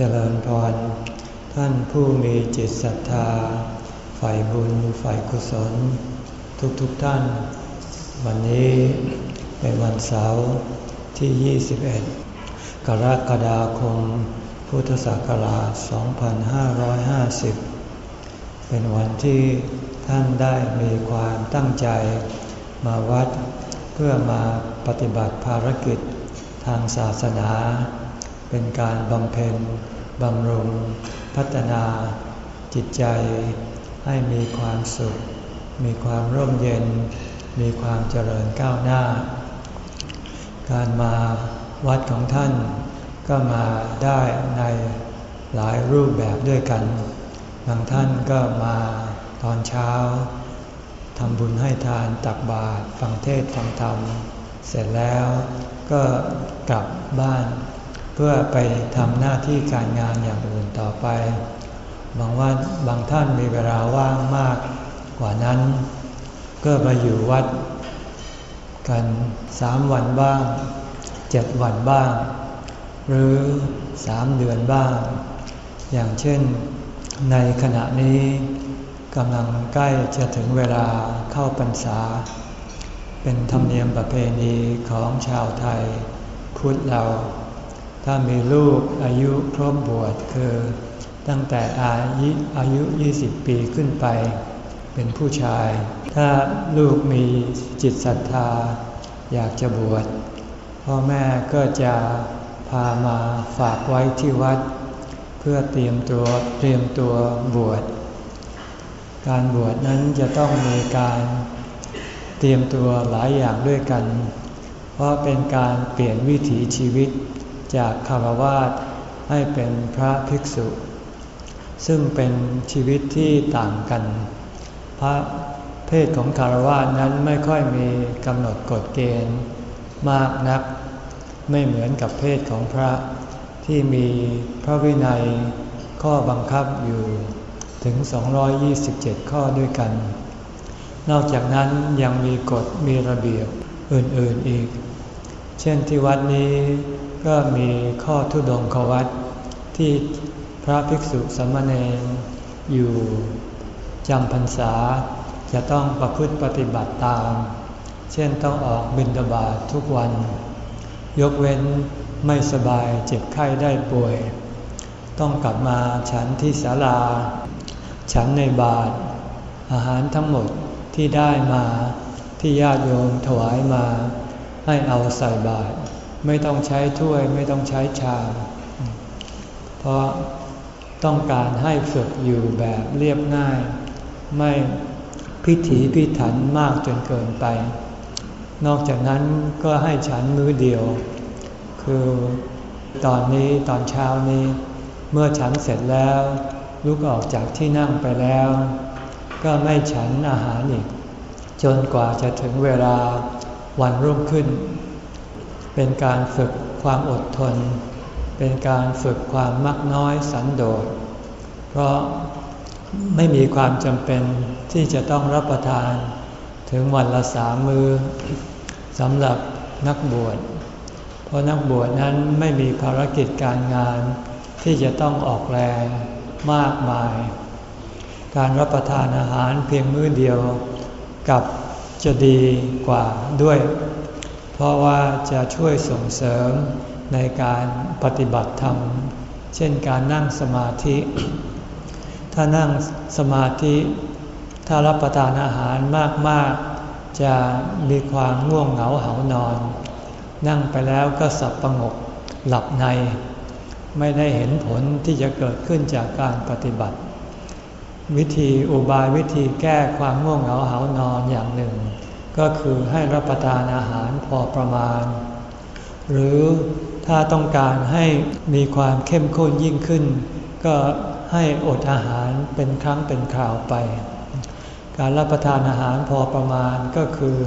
เจริญพร ท่านผู้มีจิตศรัทธา ฝ่ายบุญฝ่ายกุศล ทุกๆทท่าน วันนี้เป็นวันเสาร์ที่ 21 กรกฎาคม พุทธศักราช 2550 เป็นวันที่ท่านได้มีความตั้งใจมาวัด เพื่อมาปฏิบัติภารกิจทางศาสนา เป็นการบำเพ็ญบำรุง พัฒนาจิตใจ ให้มีความสุข มีความร่มเย็น มีความเจริญก้าวหน้า การมาวัดของท่าน ก็มาได้ในหลายรูปแบบด้วยกัน บางท่านก็มาตอนเช้าทำบุญให้ทานตักบาตรฟังเทศฟังธรรม เสร็จแล้วก็กลับบ้าน เพื่อไปทำหน้าที่การงานอย่างอื่นต่อไป บางวันบางท่านมีเวลาว่างมากกว่านั้น ก็มาอยู่วัด กันสามวันบ้างเจ็ดวันบ้าง หรือสามเดือนบ้าง อย่างเช่นในขณะนี้กำลังใกล้จะถึงเวลาเข้าพรรษา เป็นธรรมเนียมประเพณีของชาวไทยพุทธเรา ถ้ามีลูกอายุครบบวชคือ ตั้งแต่อายุอายุ 20 ปีขึ้นไป เป็นผู้ชาย ถ้าลูกมีจิตศรัทธา อยากจะบวชพ่อแม่ก็จะพามาฝากไว้ที่วัด เพื่อเตรียมตัวเตรียมตัวบวชการบวชนั้นจะต้องมีการเตรียมตัวหลายอย่างด้วยกัน เพราะเป็นการเปลี่ยนวิถีชีวิต จากคารวาสให้เป็นพระภิกษุ ซึ่งเป็นชีวิตที่ต่างกัน พระเพศของคารวาสนั้นไม่ค่อยมีกำหนดกฎเกณฑ์มากนัก ไม่เหมือนกับเพศของพระที่มีพระวินัยข้อบังคับอยู่ถึง 227 ข้อด้วยกัน นอกจากนั้นยังมีกฎมีระเบียบอื่นๆอีก เช่นที่วัดนี้ ก็มีข้อทุดงควัดที่พระภิกษุสมณเณรอยู่จำพรรษาจะต้องประพฤติปฏิบัติตาม เช่นต้องออกบิณฑบาตททุกวัน ยกเว้นไม่สบายเจ็บไข้ได้ป่วย ต้องกลับมาฉันที่ศาลา ฉันในบาตรอาหารทั้งหมดที่ได้มาที่ญาติโยมถวายมา ให้เอาใส่บาตร ไม่ต้องใช้ถ้วยไม่ต้องใช้ชามเพราะต้องการให้ฝึกอยู่แบบเรียบง่าย ไม่พิถีพิถันมากจนเกินไป นอกจากนั้นก็ให้ฉันมื้อเดียว คือตอนนี้ตอนเช้านี้ เมื่อฉันเสร็จแล้ว ลุกออกจากที่นั่งไปแล้ว ก็ไม่ฉันอาหารอีก จนกว่าจะถึงเวลาวันรุ่งขึ้น เป็นการฝึกความอดทน เป็นการฝึกความมักน้อยสันโดษ เพราะไม่มีความจำเป็นที่จะต้องรับประทานถึงวันละสามมือสำหรับนักบวช เพราะนักบวชนั้นไม่มีภารกิจการงานที่จะต้องออกแรงมากมาย การรับประทานอาหารเพียงมื้อเดียวกับจะดีกว่าด้วย เพราะว่าจะช่วยส่งเสริมในการปฏิบัติธรรม เช่นการนั่งสมาธิ ถ้านั่งสมาธิ ถ้ารับประทานอาหารมากๆ จะมีความง่วงเหงาเหานอน นั่งไปแล้วก็สับประงกหลับใน ไม่ได้เห็นผลที่จะเกิดขึ้นจากการปฏิบัติ วิธีอุบายวิธีแก้ความง่วงเหงาเหานอนอย่างหนึ่ง ก็คือให้รับประทานอาหารพอประมาณ หรือถ้าต้องการให้มีความเข้มข้นยิ่งขึ้น ก็ให้อดอาหารเป็นครั้งเป็นคราวไป การรับประทานอาหารพอประมาณก็คือ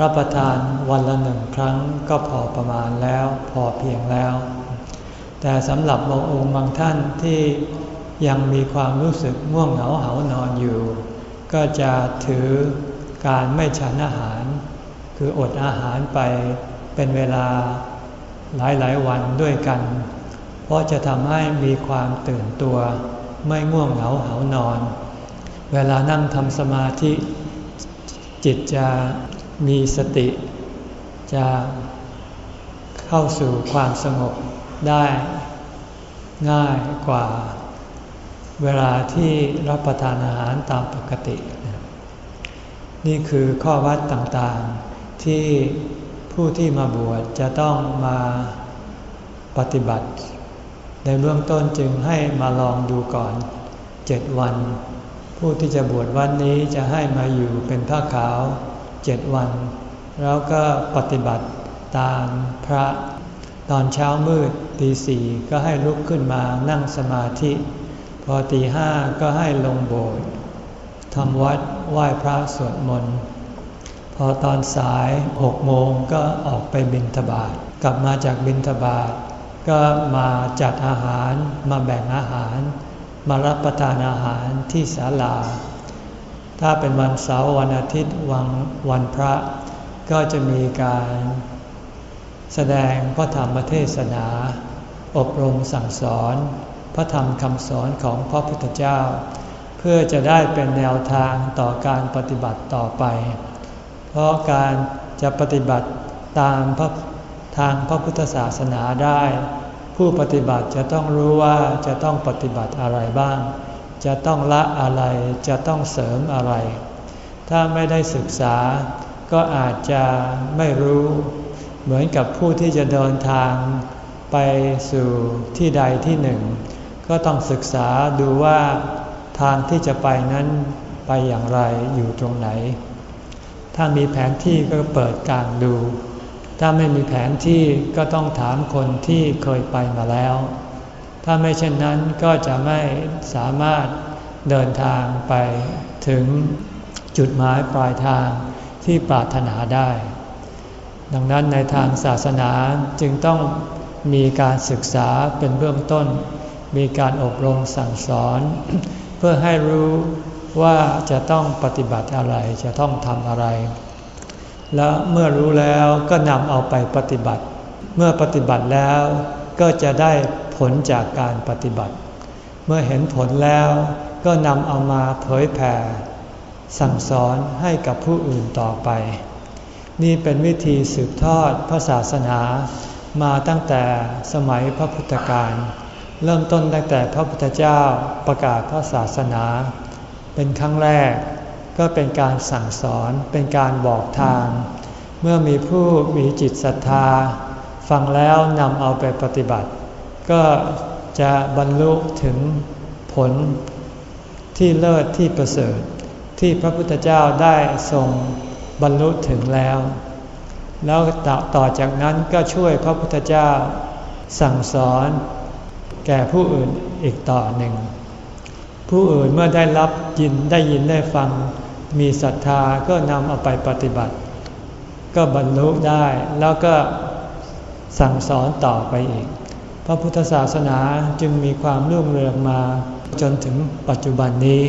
รับประทานวันละหนึ่งครั้งก็พอประมาณแล้วพอเพียงแล้ว แต่สำหรับบางองค์บางท่านที่ยังมีความรู้สึกง่วงเหงาเหานอนอยู่ ก็จะถือ การไม่ฉันอาหาร คืออดอาหารไปเป็นเวลาหลายหลายวันด้วยกัน เพราะจะทำให้มีความตื่นตัว ไม่ง่วงเหงาเหานอน เวลานั่งทำสมาธิ จิตจะมีสติ จะเข้าสู่ความสงบได้ ง่ายกว่า เวลาที่รับประทานอาหารตามปกติ นี่คือข้อวัดต่างๆ ที่ผู้ที่มาบวชจะต้องมาปฏิบัติ ในเบื้องต้นจึงให้มาลองดูก่อนเจ็ดวัน ผู้ที่จะบวชวันนี้จะให้มาอยู่เป็นผ้าขาวเจ็ดวัน แล้วก็ปฏิบัติตามพระตอนเช้ามืดตีสี่ก็ให้ลุกขึ้นมานั่งสมาธิ พอตีห้าก็ให้ลงโบสถ์ทำวัด ไหว้พระสวดมนต์ พอตอนสายหกโมงก็ออกไปบิณฑบาตกลับมาจากบิณฑบาตก็มาจัดอาหารมาแบ่งอาหาร มารับประทานอาหารที่ศาลา ถ้าเป็นวันเสาร์วันอาทิตย์วันวันพระ ก็จะมีการแสดงพระธรรมเทศนา อบรมสั่งสอน พระธรรมคำสอนของพระพุทธเจ้า พื่อจะได้เป็นแนวทางต่อการปฏิบัติต่อไป เพราะการจะปฏิบัติตามพระทางพระพุทธศาสนาได้ ผู้ปฏิบัติจะต้องรู้ว่าจะต้องปฏิบัติอะไรบ้าง จะต้องละอะไรจะต้องเสริมอะไร ถ้าไม่ได้ศึกษาก็อาจจะไม่รู้ เหมือนกับผู้ที่จะเดินทางไปสู่ที่ใดที่หนึ่ง ก็ต้องศึกษาดูว่า ทางที่จะไปนั้นไปอย่างไรอยู่ตรงไหน ถ้ามีแผนที่ก็เปิดกลางดู ถ้าไม่มีแผนที่ก็ต้องถามคนที่เคยไปมาแล้ว ถ้าไม่เช่นนั้นก็จะไม่สามารถเดินทางไปถึงจุดหมายปลายทางที่ปรารถนาได้ ดังนั้นในทางศาสนาจึงต้องมีการศึกษาเป็นเบื้องต้น มีการอบรมสั่งสอน พื่อให้รู้ว่าจะต้องปฏิบัติอะไรจะต้องทำอะไร แล้วเมื่อรู้แล้วก็นำเอาไปปฏิบัติ เมื่อปฏิบัติแล้วก็จะได้ผลจากการปฏิบัติ เมื่อเห็นผลแล้วก็นำเอามาเผยแผ่ สั่งสอนให้กับผู้อื่นต่อไป นี่เป็นวิธีสืบทอดพระศาสนามาตั้งแต่สมัยพระพุทธการ เริ่มต้นตั้งแต่พระพุทธเจ้าประกาศพระศาสนา เป็นครั้งแรกก็เป็นการสั่งสอนเป็นการบอกทาง เมื่อมีผู้มีจิตศรัทธา ฟังแล้วนำเอาไปปฏิบัติ ก็จะบรรลุถึงผลที่เลิศที่ประเสริฐ ที่พระพุทธเจ้าได้ทรงบรรลุถึงแล้ว แล้วต่อจากนั้นก็ช่วยพระพุทธเจ้า สั่งสอน แก่ผู้อื่นอีกต่อหนึ่ง ผู้อื่นเมื่อได้รับยินได้ยินได้ฟัง มีศรัทธาก็นำเอาไปปฏิบัติ ก็บรรลุได้แล้วก็สั่งสอนต่อไปอีก พระพุทธศาสนาจึงมีความรุ่งเรืองมาจนถึงปัจจุบันนี้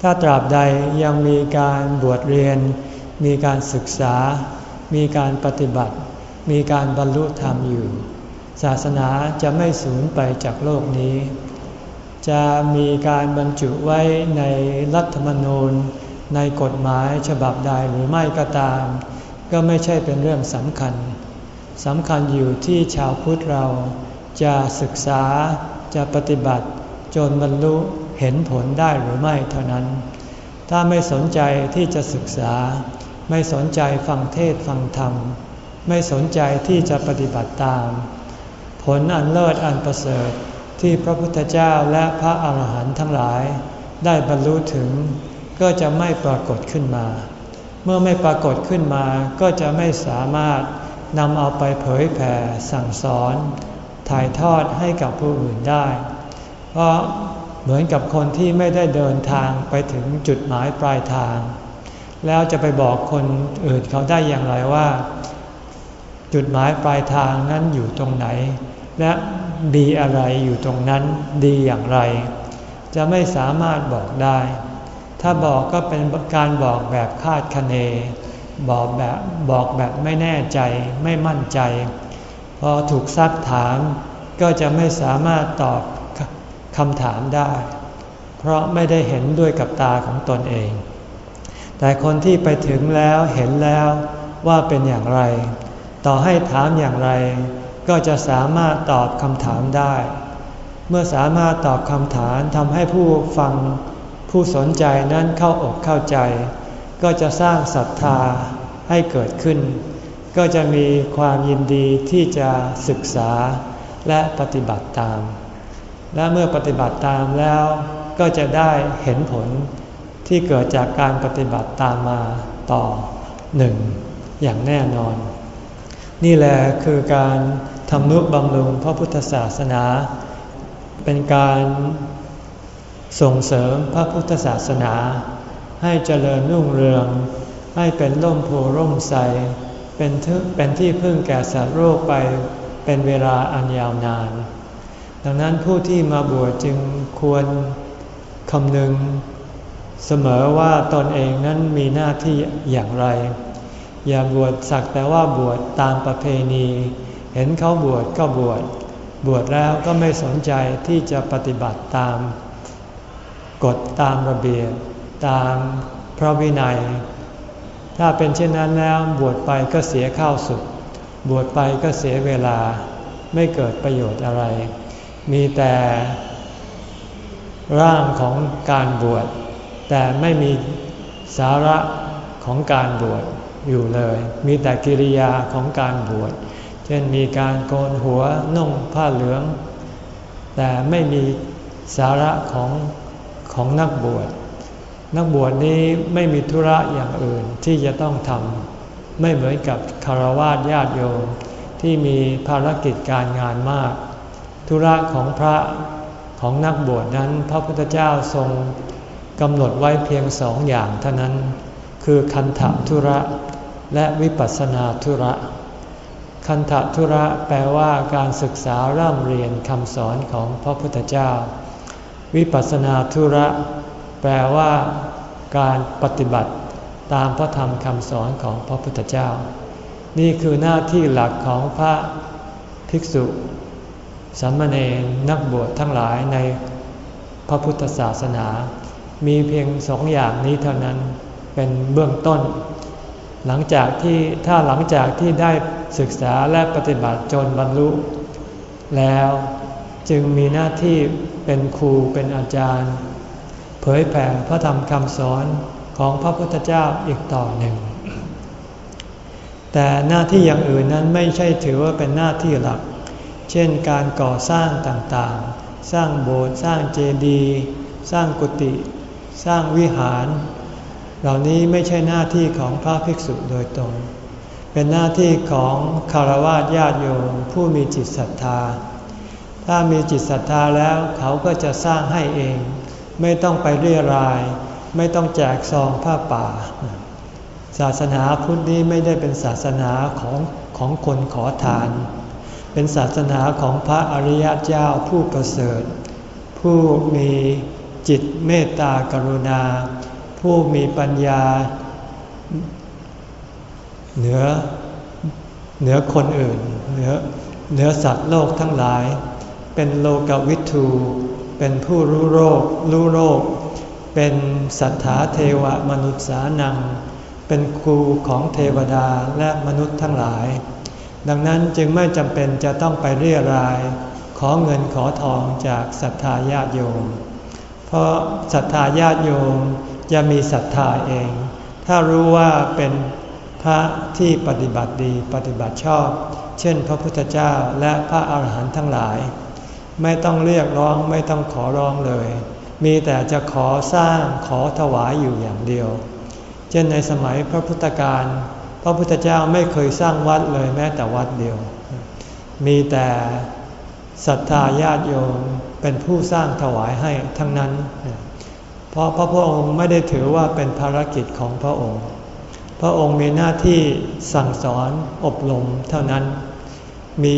ถ้าตราบใดยังมีการบวชเรียน มีการศึกษา มีการปฏิบัติ มีการบรรลุธรรมอยู่ ศาสนาจะไม่สูญไปจากโลกนี้ จะมีการบรรจุไว้ในรัฐธรรมนูญ ในกฎหมายฉบับใดหรือไม่ก็ตาม ก็ไม่ใช่เป็นเรื่องสำคัญสำคัญอยู่ที่ชาวพุทธเราจะศึกษาจะปฏิบัติจนบรรลุเห็นผลได้หรือไม่เท่านั้น ถ้าไม่สนใจที่จะศึกษา ไม่สนใจฟังเทศฟังธรรม ไม่สนใจที่จะปฏิบัติตาม ผลอันเลิศอันประเสริฐที่พระพุทธเจ้าและพระอาหารหันต์ทั้งหลาย ได้บรรลุถึง ก็จะไม่ปรากฏขึ้นมา เมื่อไม่ปรากฏขึ้นมาก็จะไม่สามารถนำเอาไปเผยแผ่สั่งสอน ถ่ายทอดให้กับผู้อื่นได้ เพราะเหมือนกับคนที่ไม่ได้เดินทางไปถึงจุดหมายปลายทาง แล้วจะไปบอกคนอื่นเขาได้อย่างไรว่า จุดหมายปลายทางนั้นอยู่ตรงไหน และดีอะไรอยู่ตรงนั้นดีอย่างไร จะไม่สามารถบอกได้ ถ้าบอกก็เป็นการบอกแบบคาดคะเน บอกแบบบอกแบบไม่แน่ใจไม่มั่นใจ พอถูกซักถามก็จะไม่สามารถตอบคำถามได้ เพราะไม่ได้เห็นด้วยกับตาของตนเอง แต่คนที่ไปถึงแล้วเห็นแล้วว่าเป็นอย่างไร ต่อให้ถามอย่างไร ก็จะสามารถตอบคำถามได้ เมื่อสามารถตอบคำถามทำให้ผู้ฟังผู้สนใจนั้นเข้าอกเข้าใจ ก็จะสร้างศรัทธาให้เกิดขึ้น ก็จะมีความยินดีที่จะศึกษาและปฏิบัติตาม และเมื่อปฏิบัติตามแล้วก็จะได้เห็นผลที่เกิดจากการปฏิบัติตามมาต่อหนึ่งอย่างแน่นอน นี่แหละคือการ ทำนุบำรุงพระพุทธศาสนา เป็นการส่งเสริมพระพุทธศาสนา ให้เจริญรุ่งเรือง ให้เป็นร่มโพร่มใสเป็นเป็นที่พึ่งแก่สัตว์โลกไปเป็นเวลาอันยาวนาน ดังนั้นผู้ที่มาบวชจึงควรคำนึงเสมอว่าตนเองนั้นมีหน้าที่อย่างไร อย่าบวชสักแต่ว่าบวชตามประเพณี เห็นเขาบวชก็บวช บวชแล้วก็ไม่สนใจที่จะปฏิบัติตาม กฎตามระเบียบตามพระวินัย ถ้าเป็นเช่นนั้นแล้วบวชไปก็เสียข้าวสุด บวชไปก็เสียเวลา ไม่เกิดประโยชน์อะไร มีแต่ร่างของการบวช แต่ไม่มีสาระของการบวชอยู่เลย มีแต่กิริยาของการบวช เช่นมีการโกนหัวนุ่งผ้าเหลือง แต่ไม่มีสาระของของนักบวช นักบวชนี้ไม่มีธุระอย่างอื่นที่จะต้องทำไม่เหมือนกับคารวะญาติโยมที่มีภารกิจการงานมาก ธุระของพระของนักบวชนั้นพระพุทธเจ้าทรงกำหนดไว้เพียงสองอย่างเท่านั้น คือคันธธุระและวิปัสนาธุระ คันธธุระแปลว่าการศึกษาร่ำเรียนคำสอนของพระพุทธเจ้า วิปัสนาธุระ แปลว่า การปฏิบัติตามพระธรรมคำสอนของพระพุทธเจ้า นี่คือหน้าที่หลักของพระภิกษุสัมมเนรนักบวชทั้งหลายในพระพุทธศาสนา มีเพียงสองอย่างนี้เท่านั้นเป็นเบื้องต้น หลังจากที่ถ้าหลังจากที่ได้ ศึกษาและปฏิบัติจนบรรลุ แล้วจึงมีหน้าที่เป็นครูเป็นอาจารย์ เผยแผ่พระธรรมคำสอนของพระพุทธเจ้าอีกต่อหนึ่ง แต่หน้าที่อย่างอื่นนั้นไม่ใช่ถือว่าเป็นหน้าที่หลัก เช่นการก่อสร้างต่างๆ สร้างโบสถ์สร้างเจดีย์สร้างกุฏิสร้างวิหาร เหล่านี้ไม่ใช่หน้าที่ของพระภิกษุโดยตรง เป็นหน้าที่ของคารวะญาติโยมผู้มีจิตศรัทธา ถ้ามีจิตศรัทธาแล้วเขาก็จะสร้างให้เอง ไม่ต้องไปเรียราย ไม่ต้องแจกซองผ้าป่า ศาสนาพุทธนี้ไม่ได้เป็นศาสนาของของคนขอทาน เป็นศาสนาของพระอริยเจ้าผู้ประเสริฐ ผู้มีจิตเมตตากรุณา ผู้มีปัญญา เหนือเหนือคนอื่น เหนือเหนือสัตว์โลกทั้งหลาย เป็นโลกวิทูเป็นผู้รู้โรครู้โรค เป็นสัทธาเทวมนุษย์สานัง เป็นครูของเทวดาและมนุษย์ทั้งหลาย ดังนั้นจึงไม่จำเป็นจะต้องไปเรียราย ขอเงินขอทองจากศรัทธาญาติโยม เพราะศรัทธาญาติโยมจะมีศรัทธาเอง ถ้ารู้ว่าเป็น พระที่ปฏิบัติดีปฏิบัติชอบ เช่น พระพุทธเจ้าและพระอาหารหันต์ทั้งหลาย ไม่ต้องเรียกร้องไม่ต้องขอร้องเลย มีแต่จะขอสร้างขอถวายอยู่อย่างเดียว เช่นในสมัยพระพุทธการพระพุทธเจ้าไม่เคยสร้างวัดเลยแม้แต่วัดเดียว มีแต่ศรัทธาญาติโยมเป็นผู้สร้างถวายให้ทั้งนั้น เพราะพระพุทธองค์ไม่ได้ถือว่าเป็นภารกิจของพระองค์ ระองค์มีหน้าที่สั่งสอนอบรมเท่านั้น มี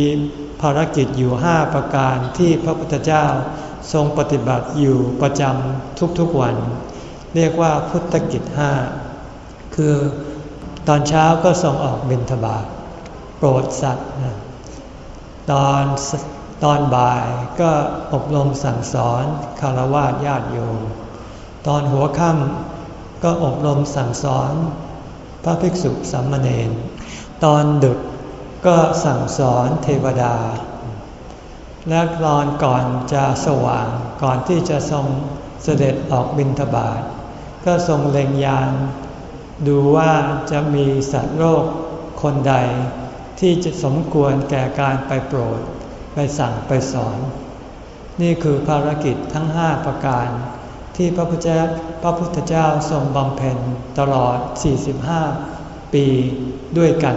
ภารกิจอยู่ห้าประการที่พระพุทธเจ้าทรงปฏิบัติอยู่ประจำทุกๆวัน เรียกว่าพุทธกิจห้าคือตอนเช้าก็ทรงออกบิณฑบาตโปรดสัตว์ตอนตอนบ่ายก็อบรมสั่งสอนคารวะญาติโยมตอนหัวค่ำก็อบรมสั่งสอน ระภิกษุสามเณรตอนดึกก็สั่งสอนเทวดา และตอนก่อนจะสว่างก่อนที่จะทรงเสด็จออกบิณฑบาตก็ทรงเล็งยานดูว่าจะมีสัตว์โลกคนใด ที่จะสมควรแก่การไปโปรด ไปสั่งไปสอน นี่คือภารกิจทั้งห้าประการ ที่พระพุทธเจ้าพระพุทธเจ้าทรงบำเพ็ญตลอด 45 ปีด้วยกัน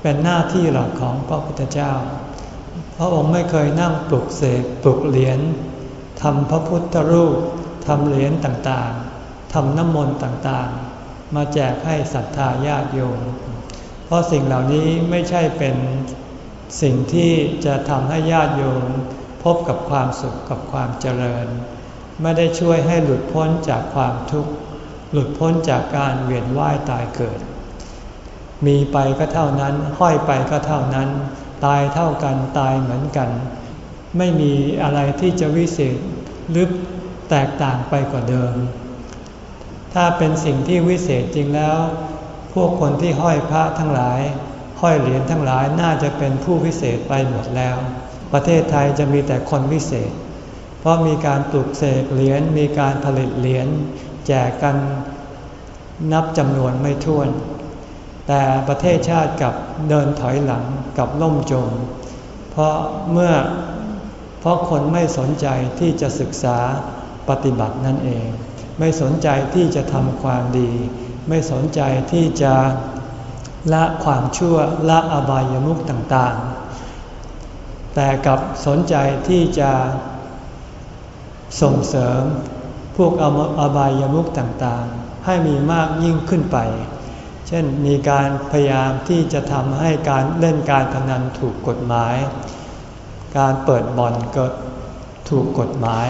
เป็นหน้าที่หลักของพระพุทธเจ้า พระองค์ไม่เคยนั่งปลุกเสกปลุกเหรียญทำพระพุทธรูปทำเหรียญต่างๆทำน้ำมนต์ต่างๆ มาแจกให้ศรัทธาญาติโยม เพราะสิ่งเหล่านี้ไม่ใช่เป็นสิ่งที่จะทำให้ญาติโยมพบกับความสุขกับความเจริญ ไม่ได้ช่วยให้หลุดพ้นจากความทุกข์ หลุดพ้นจากการเวียนว่ายตายเกิด มีไปก็เท่านั้นห้อยไปก็เท่านั้น ตายเท่ากันตายเหมือนกัน ไม่มีอะไรที่จะวิเศษหรือแตกต่างไปกว่าเดิม ถ้าเป็นสิ่งที่วิเศษจริงแล้ว พวกคนที่ห้อยพระทั้งหลาย ห้อยเหรียญทั้งหลายน่าจะเป็นผู้พิเศษไปหมดแล้ว ประเทศไทยจะมีแต่คนพิเศษ เพราะมีการปลูกเสกเหรียญมีการผลิตเหรียญแจกกันนับจำนวนไม่ถ้วน แต่ประเทศชาติกับเดินถอยหลังกับล่มจม เพราะเมื่อเพราะคนไม่สนใจที่จะศึกษาปฏิบัตินั่นเอง ไม่สนใจที่จะทำความดี ไม่สนใจที่จะละความชั่วละอบายามุขต่างๆ แต่กับสนใจที่จะ ส่งเสริมพวกอบายามุขต่างๆ ให้มีมากยิ่งขึ้นไป เช่นมีการพยายามที่จะทำให้การเล่นการพนันถูกกฎหมาย การเปิดบ่อนก็ถูกกฎหมาย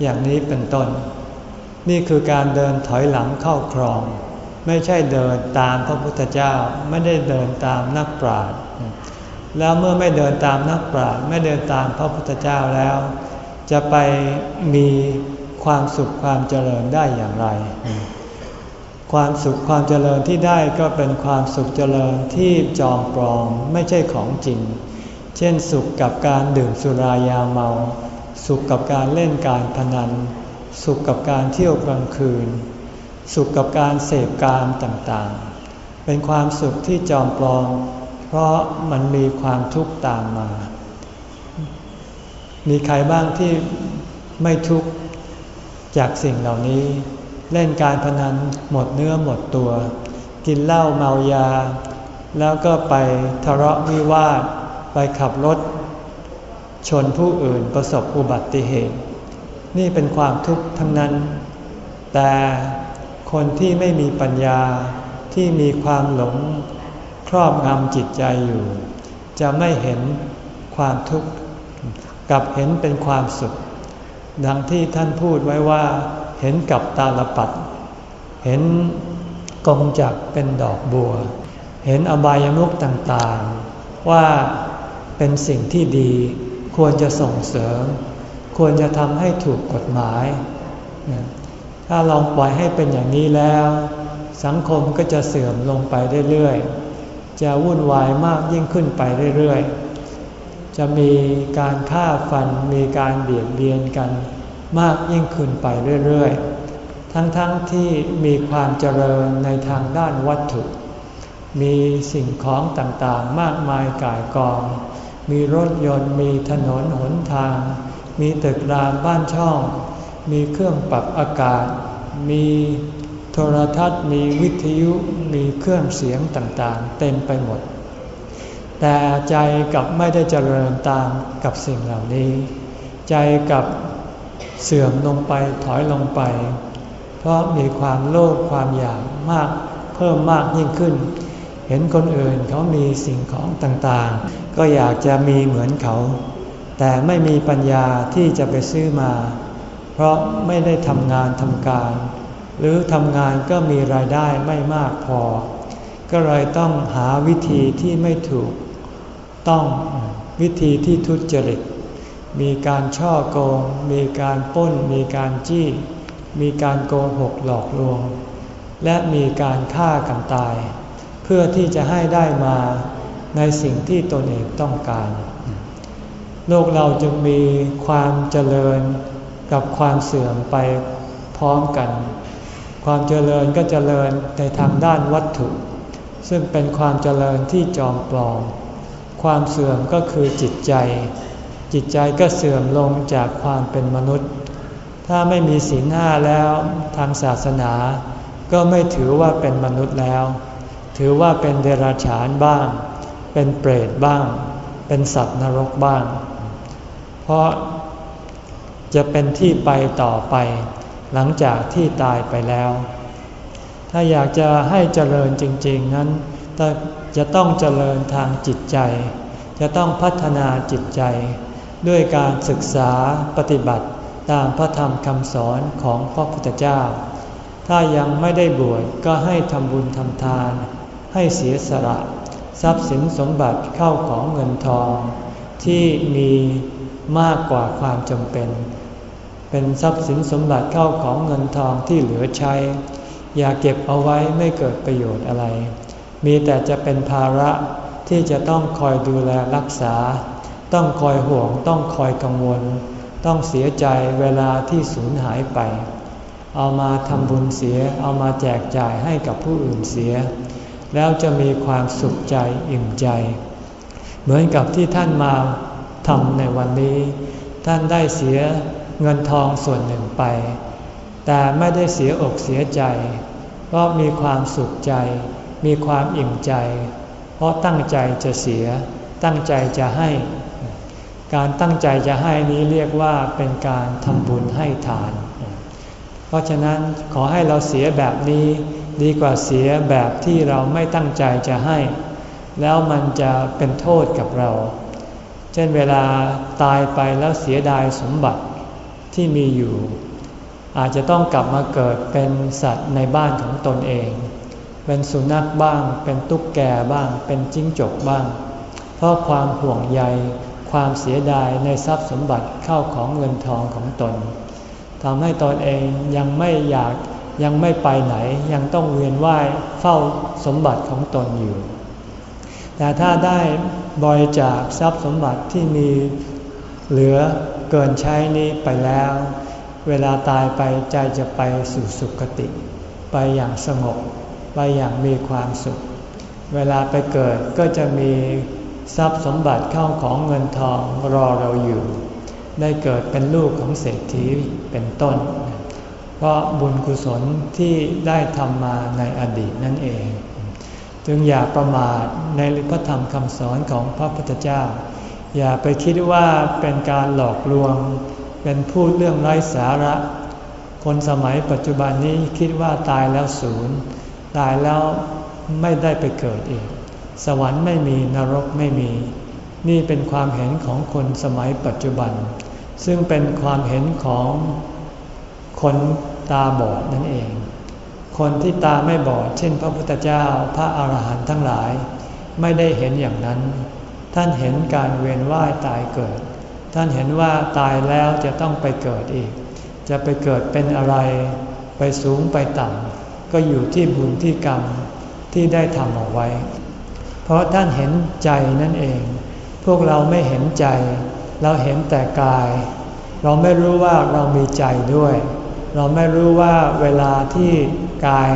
อย่างนี้เป็นต้น นี่คือการเดินถอยหลังเข้าครอง ไม่ใช่เดินตามพระพุทธเจ้าไม่ได้เดินตามนักปราชญ์แล้วเมื่อไม่เดินตามนักปราชญ์ไม่เดินตามพระพุทธเจ้าแล้ว จะไปมีความสุขความเจริญได้อย่างไร ความสุขความเจริญที่ได้ก็เป็นความสุขเจริญที่จอมปลอมไม่ใช่ของจริง เช่นสุขกับการดื่มสุรายาเมา สุขกับการเล่นการพนัน สุขกับการเที่ยวกลางคืน สุขกับการเสพกามต่างๆ เป็นความสุขที่จอมปลอม เพราะมันมีความทุกข์ตามมา มีใครบ้างที่ไม่ทุกข์จากสิ่งเหล่านี้ เล่นการพนันหมดเนื้อหมดตัว กินเหล้าเมายา แล้วก็ไปทะเลาะวิวาทไปขับรถ ชนผู้อื่นประสบอุบัติเหตุ นี่เป็นความทุกข์ทั้งนั้น แต่คนที่ไม่มีปัญญาที่มีความหลงครอบงำจิตใจอยู่ จะไม่เห็นความทุกข์ กับเห็นเป็นความสุข ดังที่ท่านพูดไว้ว่า เห็นกับตาลปัดเห็นกงจักเป็นดอกบัว เห็นอบายมุขต่างๆ ว่าเป็นสิ่งที่ดีควรจะส่งเสริม ควรจะทำให้ถูกกฎหมาย ถ้าลองปล่อยให้เป็นอย่างนี้แล้ว สังคมก็จะเสื่อมลงไปเรื่อยๆ จะวุ่นวายมากยิ่งขึ้นไปเรื่อยๆ จะมีการฆ่าฟันมีการเบียดเบียนกัน มากยิ่งขึ้นไปเรื่อยๆ ทั้งๆทที่มีความเจริญในทางด้านวัตถุ มีสิ่งของต่างๆมากมายกายกอง มีรถยนต์มีถนนหนทาง มีตึกรามบ้านช่อง มีเครื่องปรับอากาศ มีโทรทัศน์มีวิทยุมีเครื่องเสียงต่างๆ เต็มไปหมด แต่ใจกับไม่ได้เจริญตามกับสิ่งเหล่านี้ ใจกับเสื่อมลงไปถอยลงไป เพราะมีความโลภความอยากมากเพิ่มมากยิ่งขึ้น เห็นคนอื่นเขามีสิ่งของต่างๆ ก็อยากจะมีเหมือนเขา แต่ไม่มีปัญญาที่จะไปซื้อมา เพราะไม่ได้ทำงานทำการ หรือทำงานก็มีรายได้ไม่มากพอ ก็เลยต้องหาวิธีที่ไม่ถูก ต้องวิธีที่ทุจริต มีการช่อโกง มีการป้น มีการจี้ มีการโกหกหลอกลวง และมีการฆ่ากันตาย เพื่อที่จะให้ได้มาในสิ่งที่ตนเองต้องการ โลกเราจึงมีความเจริญกับความเสื่อมไปพร้อมกัน ความเจริญก็เจริญในทางด้านวัตถุ ซึ่งเป็นความเจริญที่จอมปลอม ความเสื่อมก็คือจิตใจ จิตใจก็เสื่อมลงจากความเป็นมนุษย์ ถ้าไม่มีศีลห้าแล้วทางศาสนา ก็ไม่ถือว่าเป็นมนุษย์แล้ว ถือว่าเป็นเดรัจฉานบ้าง เป็นเปรตบ้าง เป็นสัตว์นรกบ้าง เพราะจะเป็นที่ไปต่อไป หลังจากที่ตายไปแล้ว ถ้าอยากจะให้เจริญจริง ๆ นั้น จะต้องเจริญทางจิตใจ จะต้องพัฒนาจิตใจ ด้วยการศึกษาปฏิบัติตามพระธรรมคำสอนของพระพุทธเจ้า ถ้ายังไม่ได้บวชก็ให้ทำบุญทำทาน ให้เสียสละ ทรัพย์สินสมบัติเข้าของเงินทอง ที่มีมากกว่าความจำเป็น เป็นทรัพย์สินสมบัติเข้าของเงินทองที่เหลือใช้ อย่าเก็บเอาไว้ไม่เกิดประโยชน์อะไร มีแต่จะเป็นภาระที่จะต้องคอยดูแลรักษา ต้องคอยห่วง ต้องคอยกังวล ต้องเสียใจเวลาที่สูญหายไป เอามาทำบุญเสีย เอามาแจกจ่ายให้กับผู้อื่นเสีย แล้วจะมีความสุขใจอิ่มใจ เหมือนกับที่ท่านมาทำในวันนี้ ท่านได้เสียเงินทองส่วนหนึ่งไป แต่ไม่ได้เสียอกเสียใจ เพราะมีความสุขใจ มีความอิ่มใจ เพราะตั้งใจจะเสีย ตั้งใจจะให้ การตั้งใจจะให้นี้เรียกว่าเป็นการทำบุญให้ทาน เพราะฉะนั้นขอให้เราเสียแบบนี้ ดีกว่าเสียแบบที่เราไม่ตั้งใจจะให้ แล้วมันจะเป็นโทษกับเรา เช่นเวลาตายไปแล้วเสียดายสมบัติที่มีอยู่ อาจจะต้องกลับมาเกิดเป็นสัตว์ในบ้านของตนเอง เป็นสุนัขบ้าง เป็นตุ๊กแกบ้าง เป็นจิ้งจกบ้าง เพราะความห่วงใยความเสียดายในทรัพย์สมบัติเข้าของเงินทองของตนทำให้ตนเองยังไม่อยากยังไม่ไปไหนยังต้องเวียนว่ายเฝ้าสมบัติของตนอยู่ แต่ถ้าได้บริจาคทรัพย์สมบัติที่มีเหลือเกินใช้นี้ไปแล้ว เวลาตายไปใจจะไปสู่สุคติ ไปอย่างสงบ อย่างมีความสุข เวลาไปเกิดก็จะมีทรัพย์สมบัติเข้าของเงินทองรอเราอยู่ ได้เกิดเป็นลูกของเศรษฐีเป็นต้น เพราะบุญกุศลที่ได้ทำมาในอดีตนั่นเอง จึงอย่าประมาทในพระธรรมคำสอนของพระพุทธเจ้า อย่าไปคิดว่าเป็นการหลอกลวง เป็นพูดเรื่องไร้สาระ คนสมัยปัจจุบันนี้คิดว่าตายแล้วศูนย์ ตายแล้วไม่ได้ไปเกิดอีก สวรรค์ไม่มีนรกไม่มี นี่เป็นความเห็นของคนสมัยปัจจุบัน ซึ่งเป็นความเห็นของคนตาบอดนั่นเอง คนที่ตาไม่บอด เช่น พระพุทธเจ้าพระอาหารหันต์ทั้งหลาย ไม่ได้เห็นอย่างนั้น ท่านเห็นการเวียนว่ายตายเกิด ท่านเห็นว่าตายแล้วจะต้องไปเกิดอีก จะไปเกิดเป็นอะไร ไปสูงไปต่ำ ก็อยู่ที่บุญที่กรรมที่ได้ทำเอาไว้ เพราะท่านเห็นใจนั่นเอง พวกเราไม่เห็นใจ เราเห็นแต่กาย เราไม่รู้ว่าเรามีใจด้วย เราไม่รู้ว่าเวลาที่กาย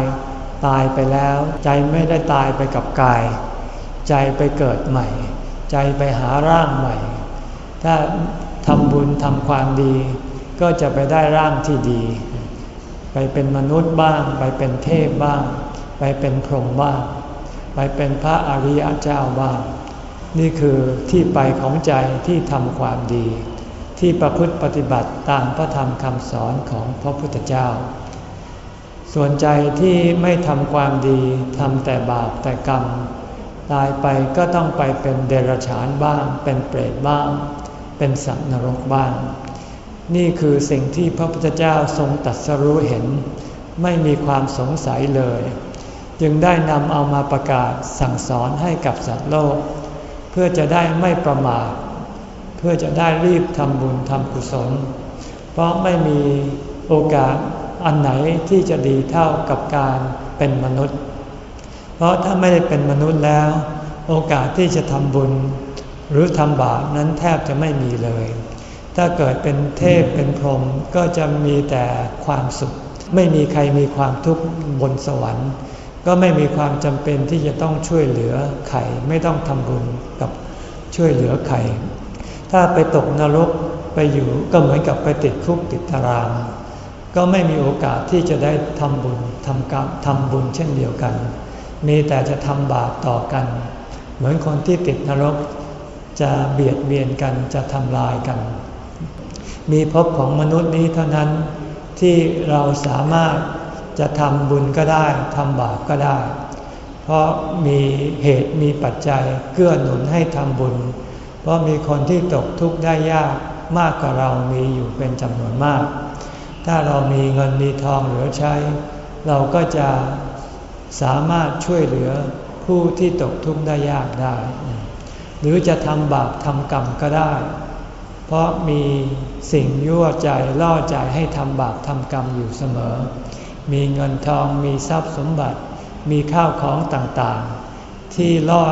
ตายไปแล้ว ใจไม่ได้ตายไปกับกาย ใจไปเกิดใหม่ ใจไปหาร่างใหม่ ถ้าทำบุญทำความดี ก็จะไปได้ร่างที่ดี ไปเป็นมนุษย์บ้าง ไปเป็นเทพบ้าง ไปเป็นพรหมบ้าง ไปเป็นพระอริยเจ้าบ้าง นี่คือที่ไปของใจที่ทำความดี ที่ประพฤติปฏิบัติตามพระธรรมคำสอนของพระพุทธเจ้า ส่วนใจที่ไม่ทำความดีทำแต่บาปแต่กรรม ตายไปก็ต้องไปเป็นเดรัจฉานบ้าง เป็นเปรตบ้าง เป็นสัตว์นรกบ้าง นี่คือสิ่งที่พระพุทธเจ้าทรงตัดสรู้เห็น ไม่มีความสงสัยเลย จึงได้นำเอามาประกาศสั่งสอนให้กับสัตว์โลก เพื่อจะได้ไม่ประมาทเพื่อจะได้รีบทำบุญทำกุศล เพราะไม่มีโอกาสอันไหนที่จะดีเท่ากับการเป็นมนุษย์ เพราะถ้าไม่ได้เป็นมนุษย์แล้ว โอกาสที่จะทำบุญ หรือทำบาปนั้นแทบจะไม่มีเลย ถ้าเกิดเป็นเทพเป็นพรหมก็จะมีแต่ความสุข ไม่มีใครมีความทุกข์บนสวรรค์ ก็ไม่มีความจำเป็นที่จะต้องช่วยเหลือใครไม่ต้องทำบุญกับช่วยเหลือใครถ้าไปตกนรกไปอยู่ก็เหมือนกับไปติดคุกติดตาราง ก็ไม่มีโอกาสที่จะได้ทำบุญทำกรรมทำบุญเช่นเดียวกัน มีแต่จะทำบาปต่อกัน เหมือนคนที่ติดนรกจะเบียดเบียนกันจะทำลายกัน มีภพของมนุษย์นี้เท่านั้นที่เราสามารถจะทำบุญก็ได้ทำบาปก็ได้ เพราะมีเหตุมีปัจจัยเกื้อหนุนให้ทำบุญ เพราะมีคนที่ตกทุกข์ได้ยากมากกว่าเรามีอยู่เป็นจำนวนมาก ถ้าเรามีเงินมีทองเหลือใช้ เราก็จะสามารถช่วยเหลือผู้ที่ตกทุกข์ได้ยากได้ หรือจะทำบาปทำกรรมก็ได้ เพราะมีสิ่งยั่วใจล่อใจให้ทำบาปทำกรรมอยู่เสมอ มีเงินทองมีทรัพย์สมบัติ มีข้าวของต่างๆ ที่ล่อ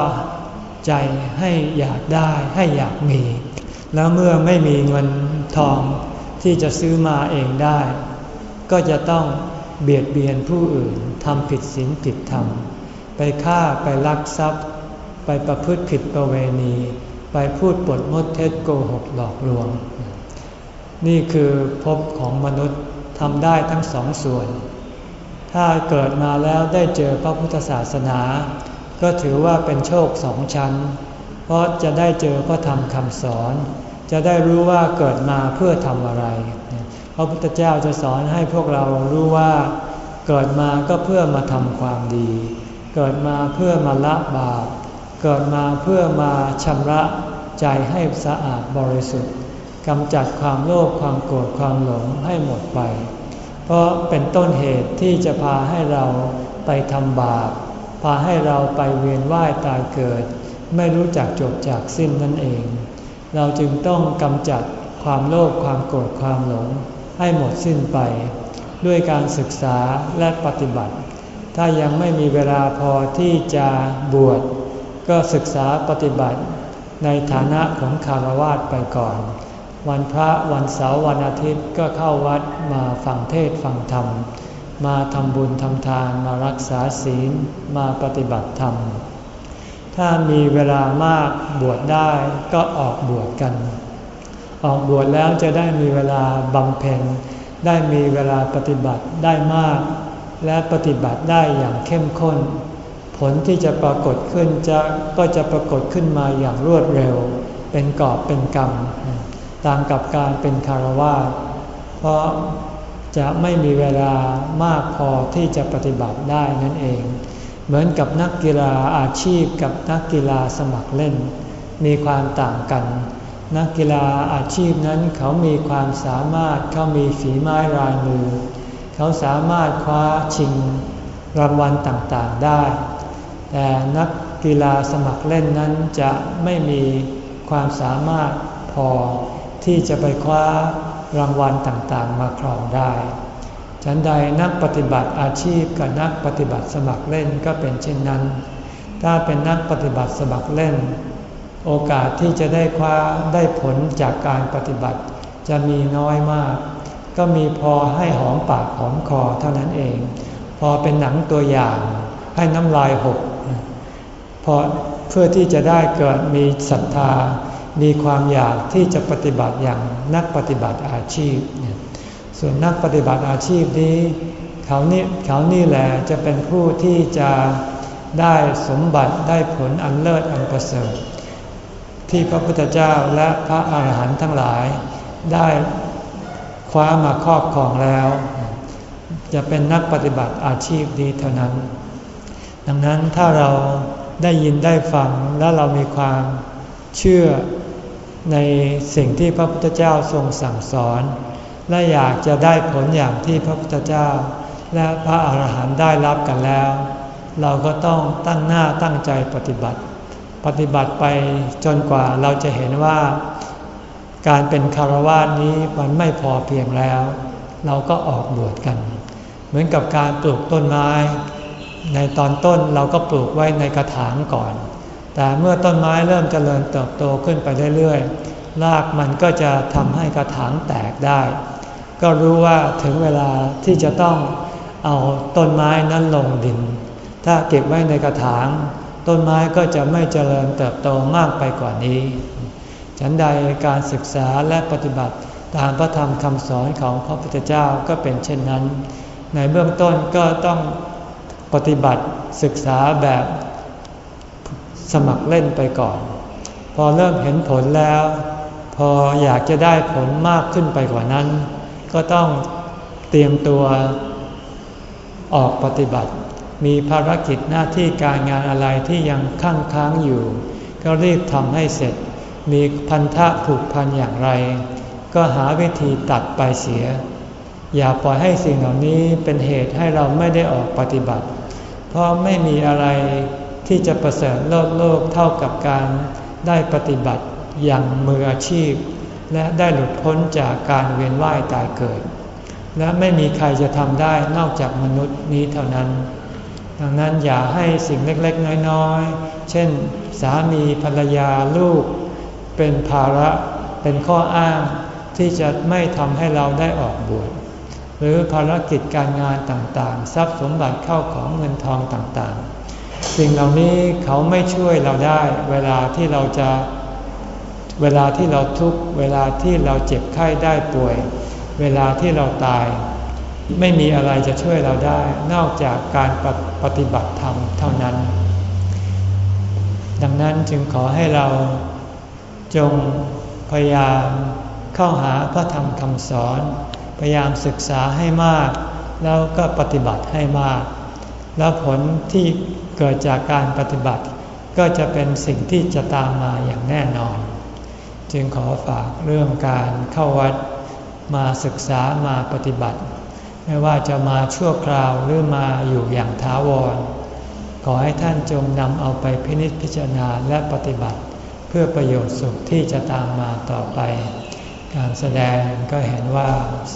ใจให้อยากได้ให้อยากมี แล้วเมื่อไม่มีเงินทองที่จะซื้อมาเองได้ ก็จะต้องเบียดเบียนผู้อื่นทำผิดศีลผิดธรรม ไปฆ่าไปลักทรัพย์ ไปประพฤติผิดประเวณี ไปพูดปดมดเท็จโกหกหลอกลวง นี่คือภพของมนุษย์ทำได้ทั้งสองส่วน ถ้าเกิดมาแล้วได้เจอพระพุทธศาสนา ก็ถือว่าเป็นโชคสองชั้น เพราะจะได้เจอพระธรรมคำสอน จะได้รู้ว่าเกิดมาเพื่อทำอะไร พระพุทธเจ้าจะสอนให้พวกเรารู้ว่าเกิดมาก็เพื่อมาทำความดี เกิดมาเพื่อมาละบาป เกิดมาเพื่อมาชำระใจให้สะอาดบริสุทธิ์กำจัดความโลภความโกรธความหลงให้หมดไป เพราะเป็นต้นเหตุที่จะพาให้เราไปทำบาป พาให้เราไปเวียนว่ายตายเกิด ไม่รู้จักจบจากสิ้นนั่นเอง เราจึงต้องกำจัดความโลภความโกรธความหลงให้หมดสิ้นไป ด้วยการศึกษาและปฏิบัติ ถ้ายังไม่มีเวลาพอที่จะบวช ก็ศึกษาปฏิบัติในฐานะของคารวาสไปก่อน วันพระวันเสาร์วันอาทิตย์ก็เข้าวัดมาฟังเทศฟังธรรม มาทำบุญทำทานมารักษาศีลมาปฏิบัติธรรม ถ้ามีเวลามากบวชได้ก็ออกบวชกัน ออกบวชแล้วจะได้มีเวลาบำเพ็ญได้มีเวลาปฏิบัติได้มาก และปฏิบัติได้อย่างเข้มข้น ลที่จะปรากฏขึ้นจะก็จะปรากฏขึ้นมาอย่างรวดเร็ว เป็นกอบเป็นกรรมต่างกับการเป็นคารวะเพราะจะไม่มีเวลามากพอที่จะปฏิบัติได้นั่นเอง เหมือนกับนักกีฬาอาชีพกับนักกีฬาสมัครเล่น มีความต่างกัน นักกีฬาอาชีพนั้นเขามีความสามารถเขามีฝีไม้ลายมือ เขาสามารถคว้าชิงรางวัลต่างๆได้ แต่นักกีฬาสมัครเล่นนั้นจะไม่มีความสามารถพอที่จะไปคว้ารางวัลต่างๆ มาครองได้ ฉันใดนักปฏิบัติอาชีพกับนักปฏิบัติสมัครเล่นก็เป็นเช่นนั้น ถ้าเป็นนักปฏิบัติสมัครเล่น โอกาสที่จะได้คว้าได้ผลจากการปฏิบัติจะมีน้อยมาก ก็มีพอให้หอมปากหอมคอเท่านั้นเอง พอเป็นหนังตัวอย่างให้น้ำลายหก พอเพื่อที่จะได้เกิดมีศรัทธา มีความอยากที่จะปฏิบัติอย่างนักปฏิบัติอาชีพ ส่วนนักปฏิบัติอาชีพนี้ เขานี่เขานี่แหละจะเป็นผู้ที่จะได้สมบัติได้ผลอันเลิศอันประเสริฐที่พระพุทธเจ้าและพระอาหารหันต์ทั้งหลาย ได้คว้ามาครอบครองแล้ว จะเป็นนักปฏิบัติอาชีพนี้เท่านั้น ดังนั้นถ้าเรา ได้ยินได้ฟังและเรามีความเชื่อในสิ่งที่พระพุทธเจ้าทรงสั่งสอน และอยากจะได้ผลอย่างที่พระพุทธเจ้า และพระอาหารหันต์ได้รับกันแล้ว เราก็ต้องตั้งหน้าตั้งใจปฏิบัติ ปฏิบัติไปจนกว่าเราจะเห็นว่า การเป็นคารวาสนี้มันไม่พอเพียงแล้ว เราก็ออกบวชกัน เหมือนกับการปลูกต้นไม้ ในตอนต้นเราก็ปลูกไว้ในกระถางก่อน แต่เมื่อต้นไม้เริ่มเจริญเติบโตขึ้นไปเรื่อยๆ รากมันก็จะทำให้กระถางแตกได้ ก็รู้ว่าถึงเวลาที่จะต้องเอาต้นไม้นั้นลงดิน ถ้าเก็บไว้ในกระถาง ต้นไม้ก็จะไม่เจริญเติบโตมากไปกว่านี้ ฉันใดการศึกษาและปฏิบัติตามพระธรรมคำสอนของพระพุทธเจ้าก็เป็นเช่นนั้น ในเบื้องต้นก็ต้อง ปฏิบัติศึกษาแบบสมัครเล่นไปก่อน พอเริ่มเห็นผลแล้ว พออยากจะได้ผลมากขึ้นไปกว่านั้น ก็ต้องเตรียมตัวออกปฏิบัติ มีภารกิจหน้าที่การงานอะไรที่ยังค้างค้างอยู่ ก็รีบทำให้เสร็จ มีพันธะผูกพันอย่างไร ก็หาวิธีตัดไปเสีย อย่าปล่อยให้สิ่งเหล่านี้เป็นเหตุให้เราไม่ได้ออกปฏิบัติ เพราะไม่มีอะไรที่จะประเสริฐโลกโลกเท่ากับการได้ปฏิบัติอย่างมืออาชีพ และได้หลุดพ้นจากการเวียนว่ายตายเกิด และไม่มีใครจะทำได้นอกจากมนุษย์นี้เท่านั้น ดังนั้นอย่าให้สิ่งเล็กๆ น้อยๆ เช่น สามีภรรยาลูก เป็นภาระเป็นข้ออ้างที่จะไม่ทำให้เราได้ออกบวช หรือภารกิจการงานต่างๆ ทรัพย์สมบัติเข้าของเงินทองต่างๆ สิ่งเหล่านี้เขาไม่ช่วยเราได้ เวลาที่เราจะเวลาที่เราทุกเวลาที่เราเจ็บไข้ได้ป่วย เวลาที่เราตาย ไม่มีอะไรจะช่วยเราได้ นอกจากการปฏิบัติธรรมเท่านั้น ดังนั้นจึงขอให้เราจงพยายามเข้าหาพระธรรมคำสอน พยายามศึกษาให้มาก แล้วก็ปฏิบัติให้มาก แล้วผลที่เกิดจากการปฏิบัติ ก็จะเป็นสิ่งที่จะตามมาอย่างแน่นอน จึงขอฝากเรื่องการเข้าวัดมาศึกษามาปฏิบัติ ไม่ว่าจะมาชั่วคราวหรือมาอยู่อย่างท้าวร ขอให้ท่านจงนำเอาไปพินิจพิจารณาและปฏิบัติ เพื่อประโยชน์สุขที่จะตามมาต่อไป การแสดงก็เห็นว่า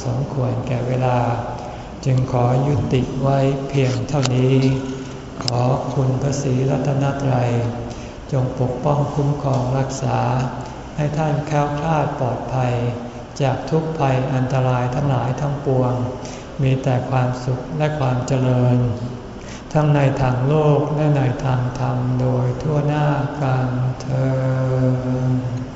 สมควรแก่เวลา จึงขอยุติไว้เพียงเท่านี้ ขอคุณพระศรีรัตนตรัย จงปกป้องคุ้มครองรักษา ให้ท่านแค้วคลาดปลอดภัย จากทุกภัยอันตรายทั้งหลายทั้งปวง มีแต่ความสุขและความเจริญ ทั้งในทางโลกและในทางธรรมโดยทั่วหน้ากันเธอ